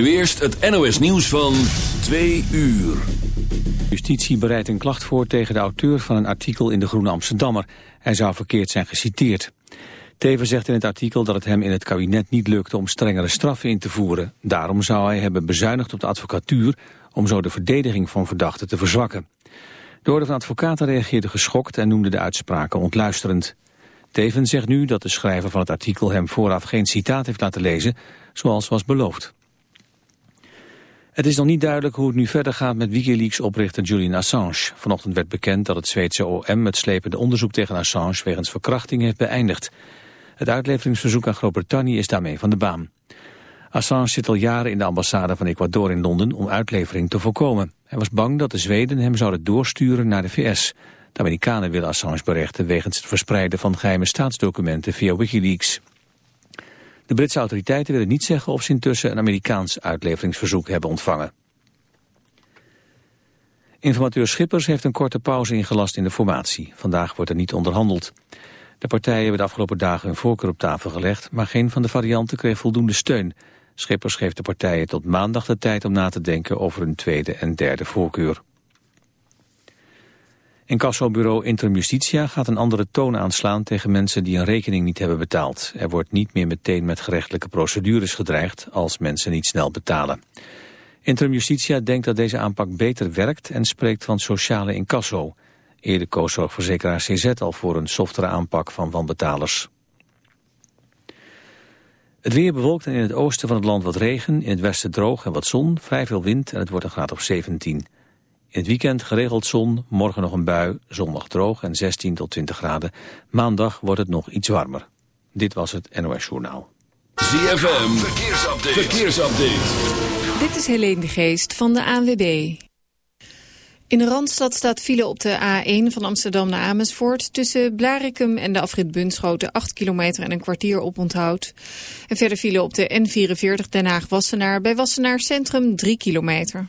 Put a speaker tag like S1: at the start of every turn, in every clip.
S1: nu eerst het NOS nieuws van 2 uur.
S2: Justitie bereidt een klacht voor tegen de auteur van een artikel in de Groene Amsterdammer. Hij zou verkeerd zijn geciteerd. Teven zegt in het artikel dat het hem in het kabinet niet lukte om strengere straffen in te voeren. Daarom zou hij hebben bezuinigd op de advocatuur om zo de verdediging van verdachten te verzwakken. De orde van advocaten reageerde geschokt en noemde de uitspraken ontluisterend. Teven zegt nu dat de schrijver van het artikel hem vooraf geen citaat heeft laten lezen, zoals was beloofd. Het is nog niet duidelijk hoe het nu verder gaat met Wikileaks-oprichter Julian Assange. Vanochtend werd bekend dat het Zweedse OM het slepende onderzoek tegen Assange wegens verkrachting heeft beëindigd. Het uitleveringsverzoek aan Groot-Brittannië is daarmee van de baan. Assange zit al jaren in de ambassade van Ecuador in Londen om uitlevering te voorkomen. Hij was bang dat de Zweden hem zouden doorsturen naar de VS. De Amerikanen willen Assange berechten wegens het verspreiden van geheime staatsdocumenten via Wikileaks. De Britse autoriteiten willen niet zeggen of ze intussen een Amerikaans uitleveringsverzoek hebben ontvangen. Informateur Schippers heeft een korte pauze ingelast in de formatie. Vandaag wordt er niet onderhandeld. De partijen hebben de afgelopen dagen hun voorkeur op tafel gelegd, maar geen van de varianten kreeg voldoende steun. Schippers geeft de partijen tot maandag de tijd om na te denken over een tweede en derde voorkeur. Incassobureau Interim Justitia gaat een andere toon aanslaan tegen mensen die een rekening niet hebben betaald. Er wordt niet meer meteen met gerechtelijke procedures gedreigd als mensen niet snel betalen. Interim Justitia denkt dat deze aanpak beter werkt en spreekt van sociale incasso. Eerder koos zorgverzekeraar CZ al voor een softere aanpak van wanbetalers. Het weer bewolkt en in het oosten van het land wat regen, in het westen droog en wat zon, vrij veel wind en het wordt een graad of 17. In het weekend geregeld zon, morgen nog een bui, zondag droog en 16 tot 20 graden. Maandag wordt het nog iets warmer. Dit was het NOS Journaal.
S1: ZFM, verkeersupdate. verkeersupdate.
S3: Dit is Helene de Geest van de ANWB. In de Randstad staat file op de A1 van Amsterdam naar Amersfoort... tussen Blarikum en de afrit Bunschoten 8 kilometer en een kwartier op onthoud. En verder file op de N44 Den Haag-Wassenaar... bij Wassenaar Centrum 3 kilometer.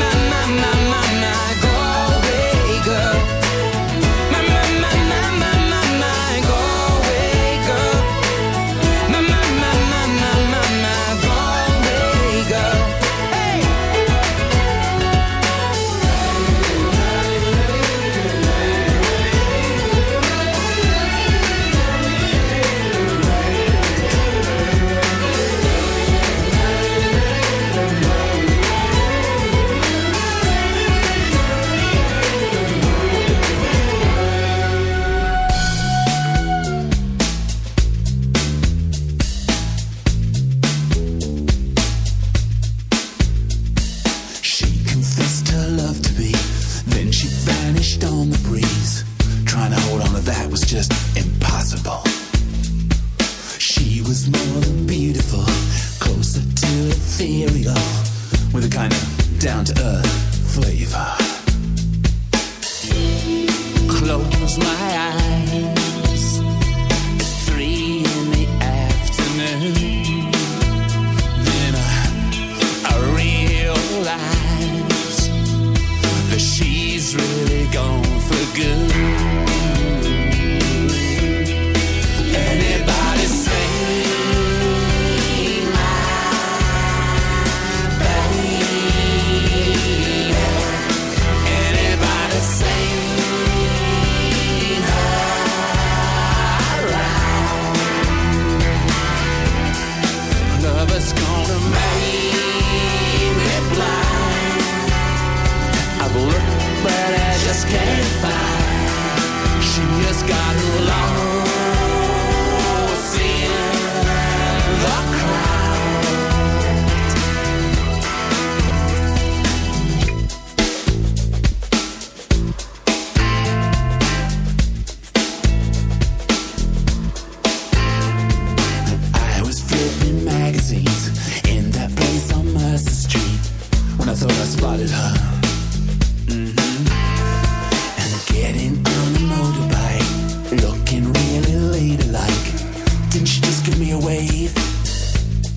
S4: na na na na na.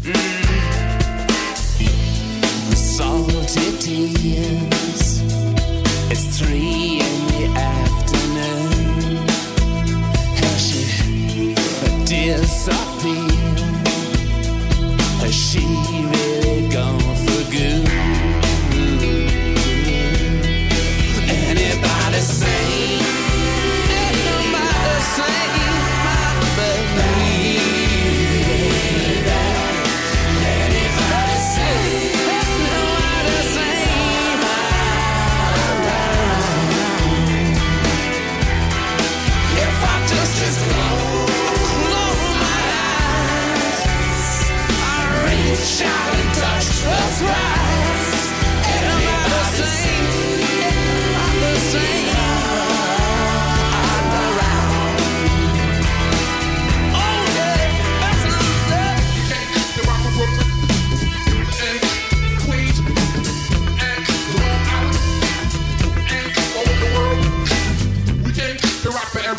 S4: Mm. Salty tears. It's three in the afternoon. How she disappear? Has she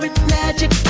S5: spirit magic.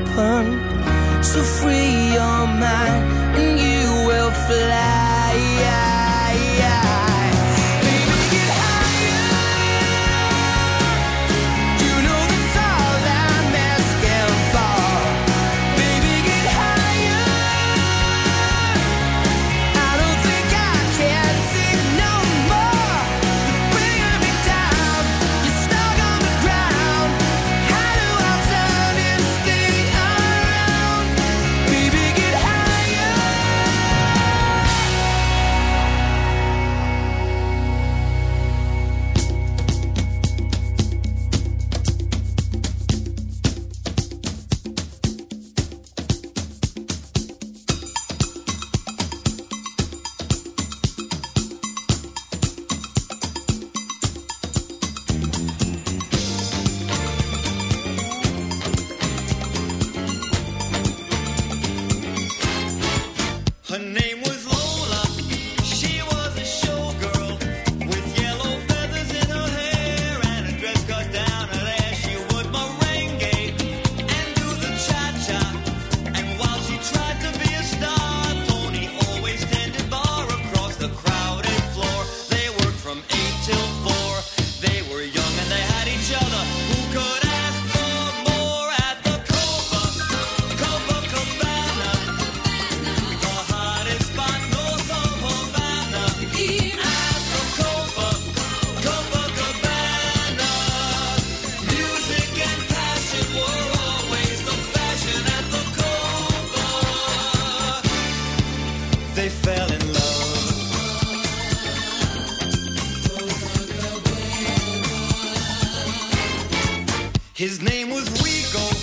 S5: open. So free your mind and you will fly.
S6: His name was Rico.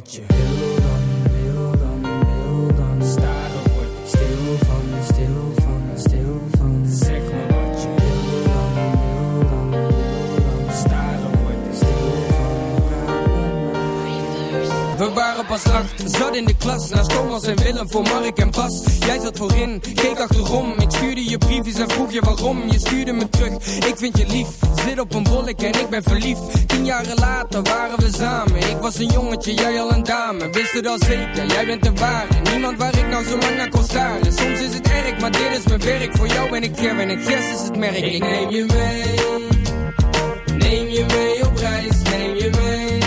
S7: Wat je wil dan, wil dan, wil dan. Staren word ik stil van, stil van, stil van. Zeg me wat je wil dan, wil dan, wil dan. Staren word ik stil van. We waren pas acht, zat in de klas Naast Thomas en Willem voor Mark en Bas Jij zat voorin, keek achterom je briefjes en vroeg je waarom? Je stuurde me terug, ik vind je lief. Zit op een bollek en ik ben verliefd. Tien jaren later waren we samen. Ik was een jongetje, jij al een dame. Wist het al zeker, jij bent de ware. Niemand waar ik nou zo lang naar kon staren. Soms is het erg, maar dit is mijn werk. Voor jou ben ik Kevin en Gers is het merk. Ik neem je mee. Neem je mee op reis, neem je mee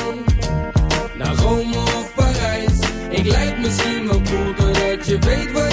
S7: naar Rome of Parijs. Ik lijk misschien wel cool, doordat je weet wat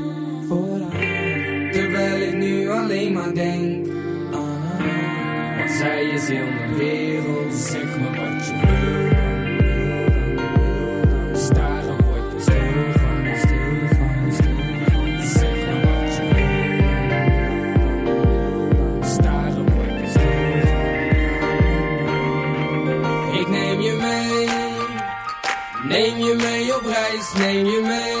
S7: Terwijl ik nu alleen maar denk aan Want zij is heel mijn wereld? Zeg me wat je wil. Neem je mee op reis, neem je mee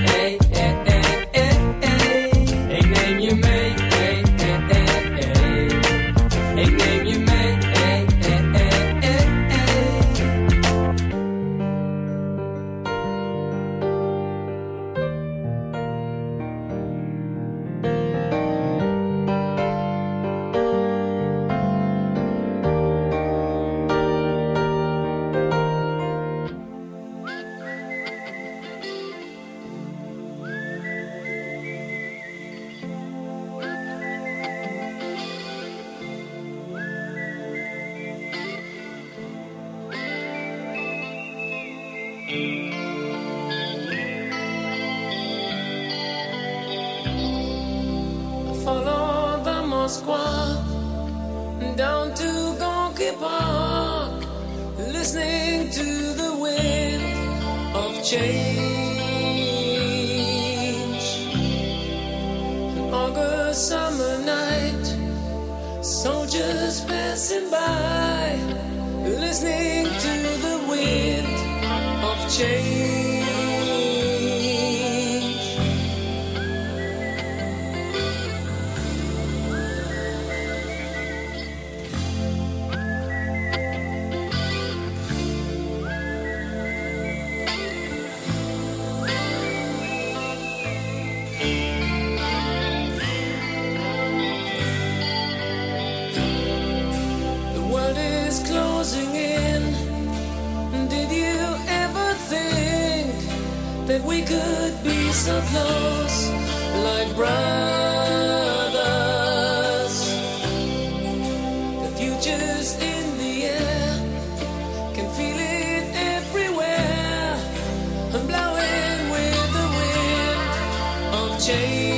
S5: change.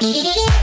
S8: Música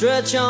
S6: stretch on